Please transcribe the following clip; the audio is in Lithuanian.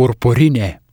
purpurinė.